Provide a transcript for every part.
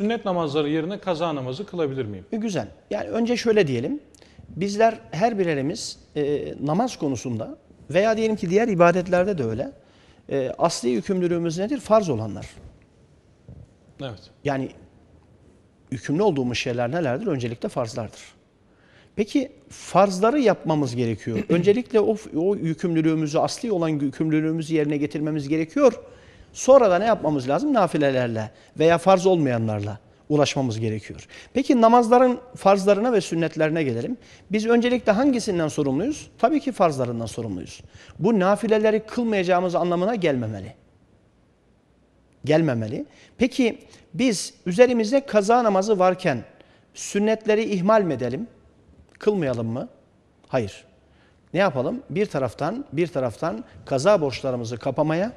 Sünnet namazları yerine kaza namazı kılabilir miyim? E, Güzel. Yani önce şöyle diyelim. Bizler her birerimiz e, namaz konusunda veya diyelim ki diğer ibadetlerde de öyle. E, asli yükümlülüğümüz nedir? Farz olanlar. Evet. Yani yükümlü olduğumuz şeyler nelerdir? Öncelikle farzlardır. Peki farzları yapmamız gerekiyor. Öncelikle o, o yükümlülüğümüzü, asli olan yükümlülüğümüzü yerine getirmemiz gerekiyor. Sonra da ne yapmamız lazım? Nafilelerle veya farz olmayanlarla ulaşmamız gerekiyor. Peki namazların farzlarına ve sünnetlerine gelelim. Biz öncelikle hangisinden sorumluyuz? Tabii ki farzlarından sorumluyuz. Bu nafileleri kılmayacağımız anlamına gelmemeli gelmemeli. Peki biz üzerimizde kaza namazı varken sünnetleri ihmal mi edelim? Kılmayalım mı? Hayır. Ne yapalım? Bir taraftan bir taraftan kaza borçlarımızı kapamaya,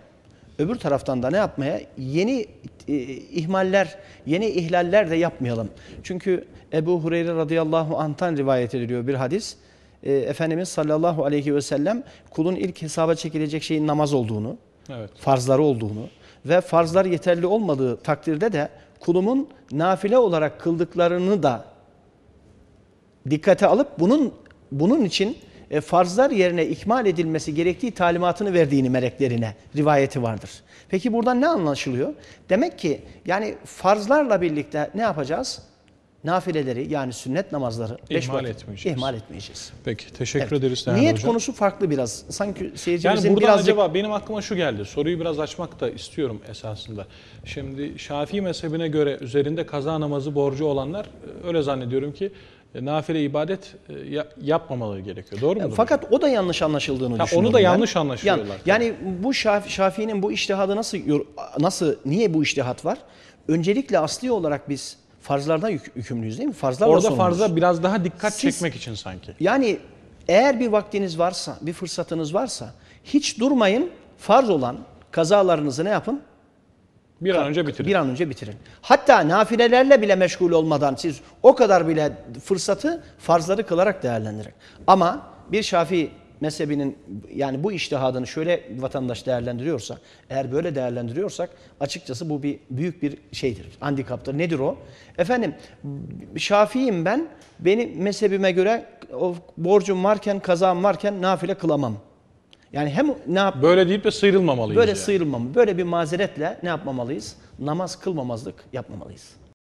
öbür taraftan da ne yapmaya? Yeni e, ihmaller, yeni ihlaller de yapmayalım. Çünkü Ebu Hureyre radıyallahu anh'tan rivayet ediliyor bir hadis. E, Efendimiz sallallahu aleyhi ve sellem kulun ilk hesaba çekilecek şeyin namaz olduğunu, Evet. farzları olduğunu ve farzlar yeterli olmadığı takdirde de kulumun nafile olarak kıldıklarını da dikkate alıp bunun bunun için e, farzlar yerine ikmal edilmesi gerektiği talimatını verdiğini meleklerine rivayeti vardır. Peki buradan ne anlaşılıyor? Demek ki yani farzlarla birlikte ne yapacağız? Nafileleri yani sünnet namazları beş İhmal vakit etmeyeceğiz. ihmal etmeyeceğiz. Peki teşekkür Evet. ederiz değerli Niyet hocam. konusu farklı biraz. Sanki Yani seyircimizin buradan birazcık acaba benim aklıma şu geldi. Soruyu biraz açmak da istiyorum esasında. Şimdi Şafii mezhebine göre üzerinde kaza namazı borcu olanlar e, öyle zannediyorum ki nafile ibadet e, ya- yapmamaları gerekiyor. Doğru mu? Fakat o da yanlış anlaşıldığını Ha, düşünüyorum. onu da ben. yanlış anlaşıyorlar. Yani, yani bu Şaf, Şafii'nin bu iştihadı nasıl nasıl niye bu iştihat var? Öncelikle asli olarak biz farzlardan yük, yükümlüyüz değil mi? Farzlarla Orada sorumluyuz. farza biraz daha dikkat Siz- çekmek için sanki. Yani eğer bir vaktiniz varsa, bir fırsatınız varsa hiç durmayın. Farz olan kazalarınızı ne yapın? Bir an önce bitirin. Bir an önce bitirin. Hatta nafilelerle bile meşgul olmadan siz o kadar bile fırsatı farzları kılarak değerlendirin. Ama bir Şafii mezhebinin yani bu iştihadını şöyle vatandaş değerlendiriyorsa, eğer böyle değerlendiriyorsak açıkçası bu bir büyük bir şeydir, handikaptır. Nedir o? Efendim Şafiiyim ben, benim mezhebime göre o borcum varken, kazam varken nafile kılamam. Yani hem ne yap Böyle deyip de sıyrılmamalıyız. Böyle yani. sıyrılmamı, böyle bir mazeretle ne yapmamalıyız? Namaz kılmamazlık yapmamalıyız.